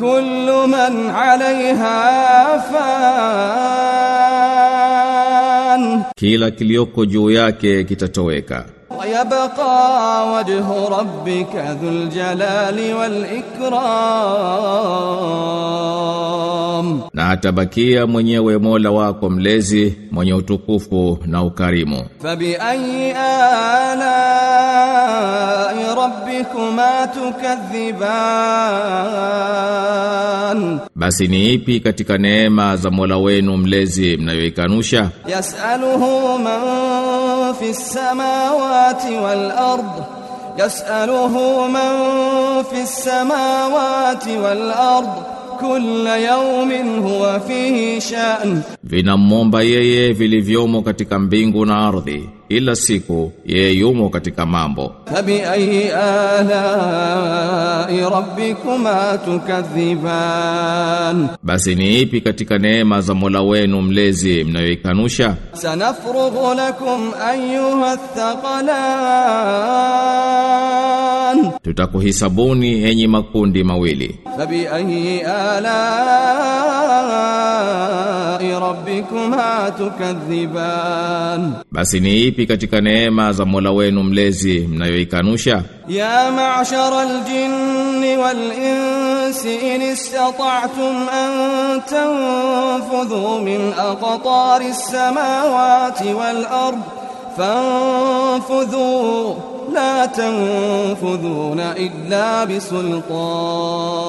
كل من عليها فان Kila kilioko juu yake kitatoweka. ويبقى وجه ربك ذو الجلال والإكرام atabakia mwenyewe Mola wako mlezi mwenye utukufu na ukarimu. Fabi ayi ala rabbikuma tukadhiban, basi ni ipi katika neema za Mola wenu mlezi mnayoikanusha? Yasaluhu man fi samawati wal ard yasaluhu man fi samawati wal ard kulla yawmin huwa fihi sha'n, vinamwomba yeye vilivyomo katika mbingu na ardhi, ila siku yeye yumo katika mambo. Tabi ayi ala rabbikuma tukadhiban, basi ni ipi katika neema za Mola wenu mlezi mnayoikanusha? Sanafrughu lakum ayyuha thaqalan tutakuhisabuni enyi makundi mawili. Fabi ayi ala rabbikuma tukadhiban. Basi ni ipi katika neema za Mola wenu mlezi mnayoikanusha? Ya ma'shara aljinni wal insi in istata'tum an tanfudhu min aqtari samawati wal ardi fanfudhu لا تنفذون illa بسلطان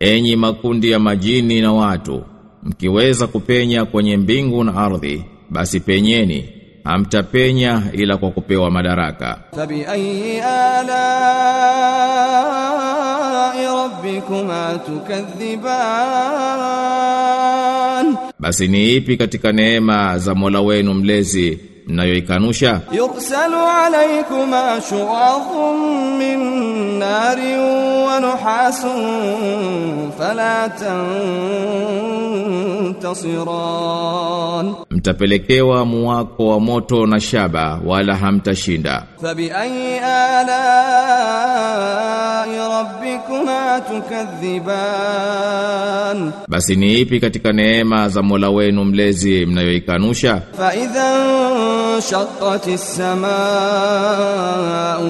enyi makundi ya majini na watu, mkiweza kupenya kwenye mbingu na ardhi, basi penyeni hamtapenya ila kwa kupewa madaraka. Fabi ayi ala rabbikuma tukadhiban, basi ni ipi katika neema za Mola wenu mlezi mnayoikanusha? yuksalu alaykuma shu'adhun min narin wa nuhasun fala tantasiran, mtapelekewa muwako wa moto na shaba wala hamtashinda. Fabi ayi ala rabbikuma tukadhiban, basi ni ipi katika neema za Mola wenu mlezi mnayoikanusha? Fa idhan انشقت السماء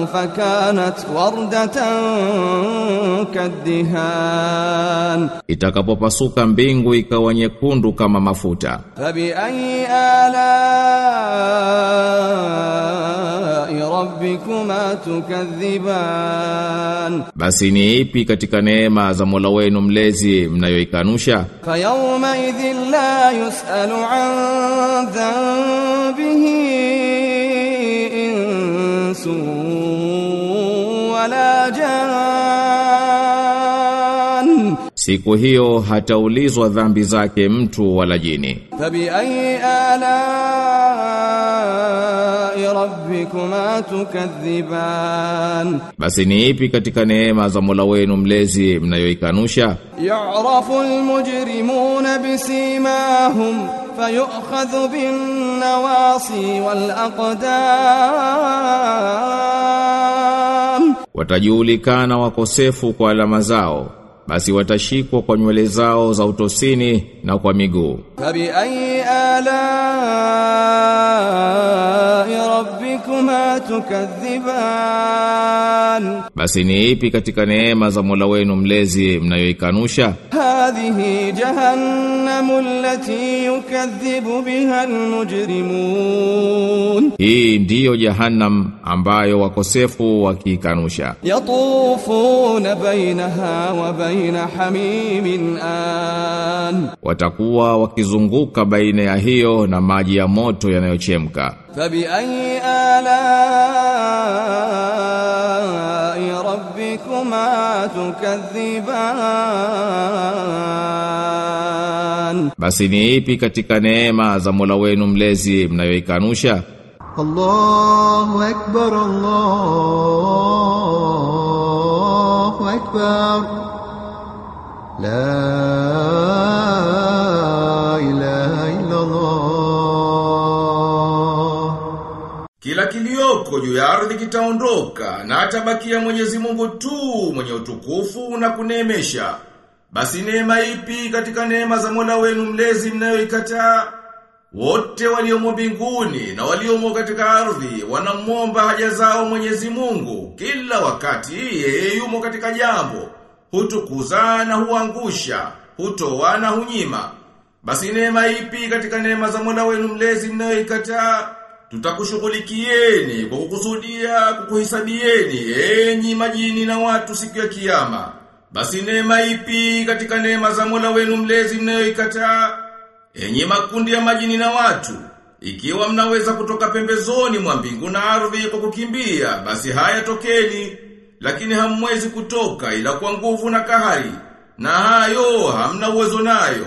فكانت وردة كالدهان Itakapopasuka mbingu ikawa nyekundu kama mafuta. فبأي آلاء rabbikuma tukadhiban Basi ni ipi katika neema za Mola wenu mlezi mnayoikanusha? Fa yawma idhin la yusalu an dhanbihi insu wala jan Siku hiyo hataulizwa dhambi zake mtu wala jini. Tabi ayi ala rabbikuma tukadhiban, basi ni ipi katika neema za Mola wenu mlezi mnayoikanusha? Ya'rafu almujrimuna bisimahum fayu'khadhu bin nawasi wal aqdam, watajulikana wakosefu kwa alama zao basi watashikwa kwa nywele zao za utosini na kwa miguu. Fabi ayi ala rabbikuma tukadhiban, basi ni ipi katika neema za Mola wenu mlezi mnayoikanusha? Hadhihi jahannam allati yukadhibu biha almujrimun, hii ndiyo jahannam ambayo wakosefu wakiikanusha. Yatufuna bainaha wa bainaha baina hamimin an, watakuwa wakizunguka baina ya hiyo na maji ya moto yanayochemka. Fabi ayi alai rabbikuma tukadhiban, basi ni ipi katika neema za Mola wenu mlezi mnayoikanusha? Allahu akbar Allahu akbar kila kilioko juu ya ardhi kitaondoka na atabakia Mwenyezi Mungu tu mwenye utukufu na kuneemesha. Basi neema ipi katika neema za Mola wenu mlezi mnayoikataa? Wote waliomo mbinguni na waliomo katika ardhi wanamwomba haja zao Mwenyezi Mungu kila wakati yeye yumo katika jambo Hutukuza na huangusha, hutoa na hunyima. Basi neema ipi katika neema za Mola wenu mlezi mnayoikataa? Tutakushughulikieni kwa kukusudia kukuhisabieni enyi majini na watu siku ya kiyama. Basi neema ipi katika neema za Mola wenu mlezi mnayoikataa? Enyi makundi ya majini na watu, ikiwa mnaweza kutoka pembezoni mwa mbingu na ardhi kwa kukimbia, basi haya tokeni, lakini hamwezi kutoka ila kwa nguvu na kahari, na hayo hamna uwezo nayo.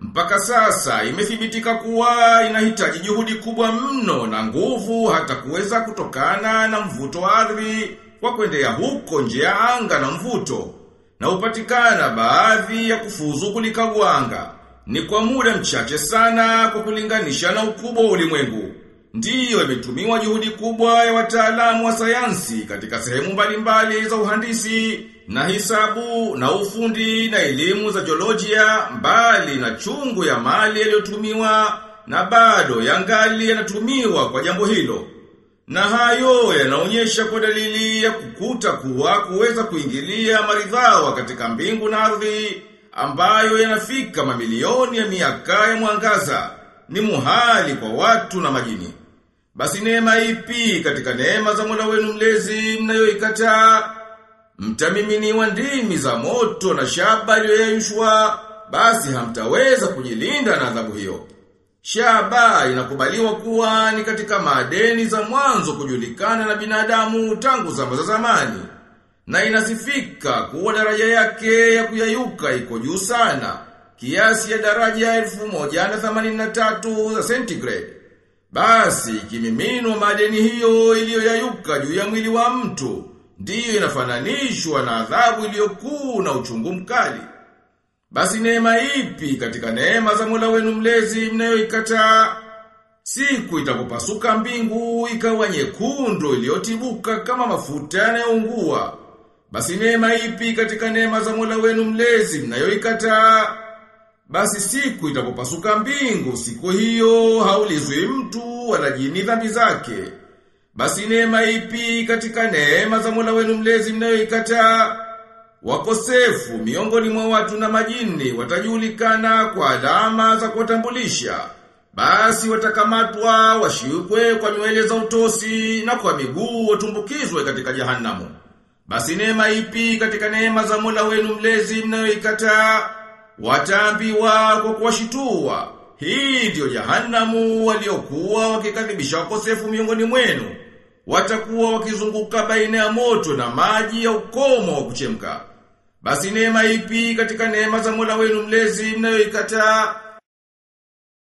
Mpaka sasa imethibitika kuwa inahitaji juhudi kubwa mno na nguvu hata kuweza kutokana na mvuto wa ardhi kwa kuendea huko nje ya anga na mvuto. Na upatikana baadhi ya kufuzu kulikagua anga. Ni kwa muda mchache sana kwa kulinganisha na ukubwa wa ulimwengu. Ndiyo imetumiwa juhudi kubwa ya wataalamu wa sayansi katika sehemu mbalimbali za uhandisi na hisabu na ufundi na elimu za jiolojia mbali na chungu ya mali yaliyotumiwa na bado yangali yanatumiwa kwa jambo hilo. Na hayo yanaonyesha kwa dalili ya kukuta kuwa kuweza kuingilia maridhawa katika mbingu na ardhi ambayo yanafika mamilioni ya miaka ya mwangaza ni muhali kwa watu na majini. Basi neema ipi katika neema za Mola wenu mlezi mnayoikataa? Mtamiminiwa ndimi za moto na shaba iliyoyeyushwa, basi hamtaweza kujilinda na adhabu hiyo. Shaba inakubaliwa kuwa ni katika madeni za mwanzo kujulikana na binadamu tangu zama za zamani. Na inasifika kuwa daraja yake ya kuyayuka iko juu sana, kiasi ya daraja 1183 za centigrade. Basi kimiminwa madeni hiyo iliyoyayuka juu ya mwili wa mtu, ndiyo inafananishwa na adhabu iliyokuu na uchungu mkali. Basi neema ipi katika neema za Mola wenu mlezi mnayoikataa? Siku itakupasuka mbingu ikawa nyekundu iliyotibuka kama mafuta yanayoungua. Basi neema ipi katika neema za Mola wenu mlezi mnayoikataa? Basi siku itapopasuka mbingu, siku hiyo haulizwi mtu wala jini dhambi zake. Basi neema ipi katika neema za Mola wenu mlezi mnayoikataa? Wakosefu miongoni mwa watu na majini watajulikana kwa alama za kuwatambulisha. Basi watakamatwa washikwe kwa nywele za utosi na kwa miguu watumbukizwe katika jahanamu. Basi neema ipi katika neema za Mola wenu mlezi mnayoikataa? Wataambiwa kwa kuwashitua. Hii ndiyo jahanamu waliokuwa wakikadhibisha wakosefu miongoni mwenu. Watakuwa wakizunguka baina ya moto na maji ya ukomo wa kuchemka. Basi neema ipi katika neema za Mola wenu mlezi mnayoikataa?